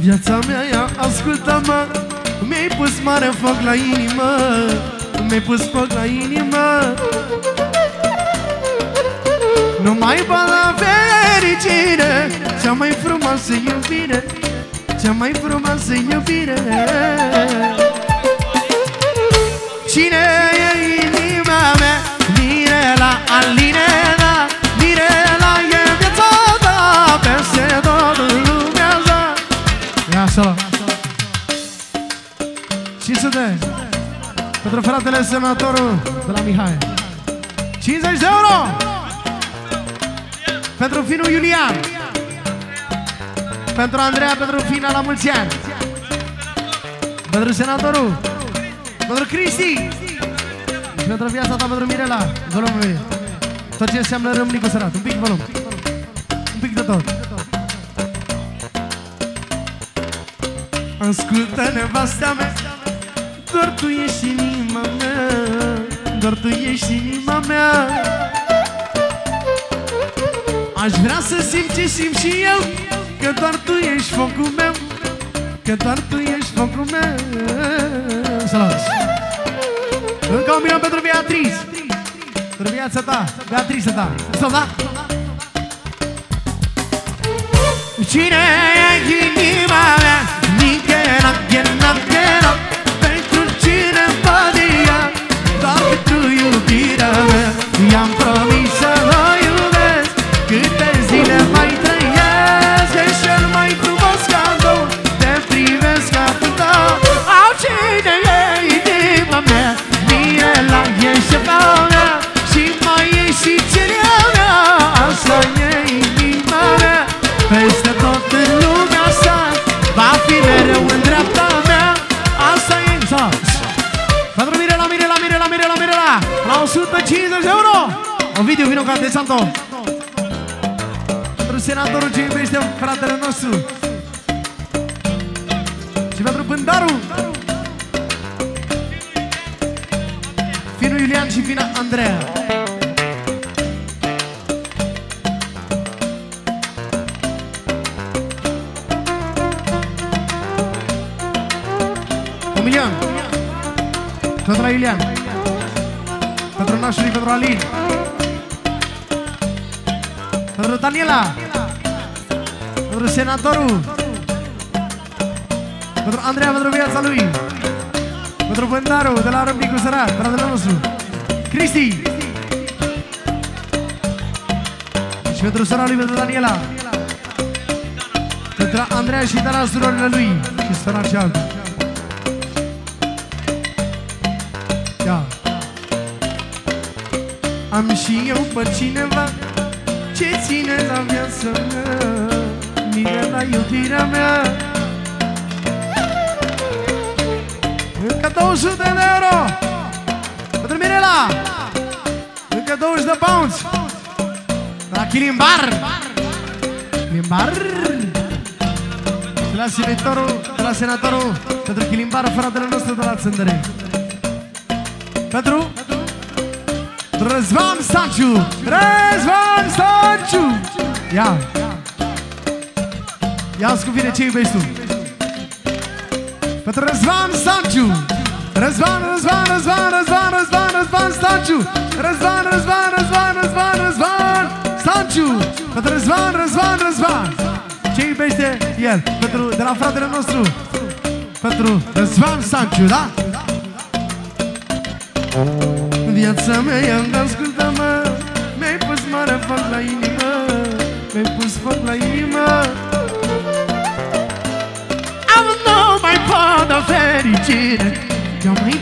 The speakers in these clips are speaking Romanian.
Viața mea, ia ascultă-mă. Mi-ai pus mare foc la inimă Mi-ai pus foc la inimă. Nu mai la fericire Cea mai frumoasă iubire Cea mai frumoasă iubire. Cine e inima mea? Mirela, Alinela Pentru fratele senatorul de la Mihai. 50 de euro! Pentru finul Iulian. Pentru Andreea, pentru fina la mulți ani. Pentru senatorul. Pentru Cristi. Și pentru viața ta, pentru Mirela Volumul Tot ce înseamnă rămâni cu sărat. Un pic volum. Un pic de tot. Ascultă nevasta mea Doar tu ești inima mea Doar tu ești inima mea. Aș vrea să simt ce simt și eu Că doar tu ești focul meu Că doar tu ești focul meu. Să las Încă un milion pentru Beatriz Pentru viața ta, Beatriza ta. Stop, da? Cine e inima mea? Nichera, ghera, ghera Pentru Ovidiu, vino ca de Santo Pentru senatorul ce iubește fratele nostru. Și pentru Pândaru Finul Iulian și fina Andreea. Un milion Pentru la Iulian. Pentru nașului, pentru Alin. Pentru Daniela. Pentru senatorul. Pentru Andreea, pentru viața lui. Pentru Bândaru, de la Râmnicu Sărat Fratele nostru. Cristi. Și pentru sora lui, pentru Daniela. Pentru Andreea și Dana surorile lui Și sora cealaltă. Ia. Am și eu pe cineva Ce ține la viața mea? Mine la iubirea mea. Încă 200 de euro Pentru Mirela Încă 20 de pounds. De la Chilimbar. Chilimbar. De la senatorul De la senatorul Pentru Chilimbar Fratele nostru de la Țândăre pentru Răzvan Stanciu Răzvan Stanciu Ia! Ia-ți cu vine ce iubești tu? Pentru Răzvan Stanciu Răzvan, Răzvan, Răzvan, Răzvan, Răzvan, Răzvan Stanciu Răzvan, Răzvan, Răzvan, Răzvan, Răzvan Stanciu Pentru Răzvan, Răzvan, Răzvan! Ce iubește el? Pentru, de la fratele nostru! Pentru Răzvan Stanciu, da? Viața mea i-am ascultă-mă Mi-ai pus mare foc la inimă Mi-ai pus foc la inimă. Am nu mai pot o fericire Cea mai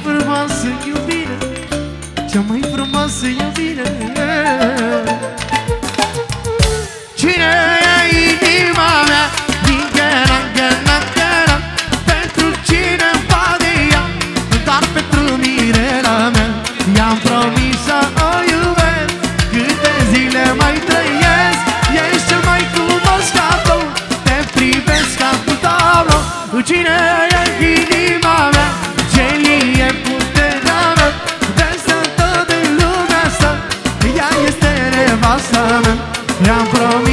aslanım Yan pra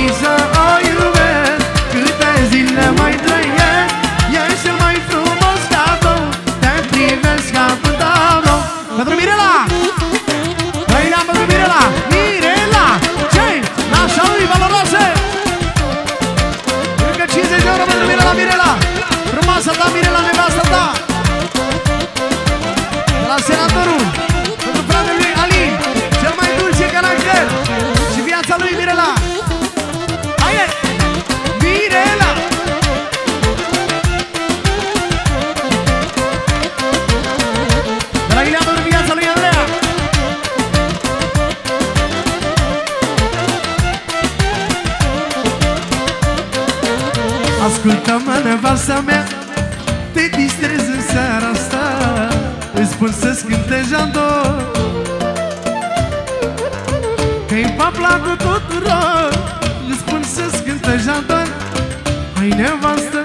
Ascultă-mă, nevasta mea Te distrezi în seara asta. Îți spun să-ți cânte jandor Că-i pa placul tuturor Îți spun să-ți cânte jandor Hai nevastă, hai